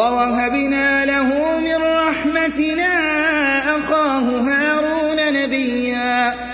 ووهبنا له من رحمتنا أخاه هارون نبيا.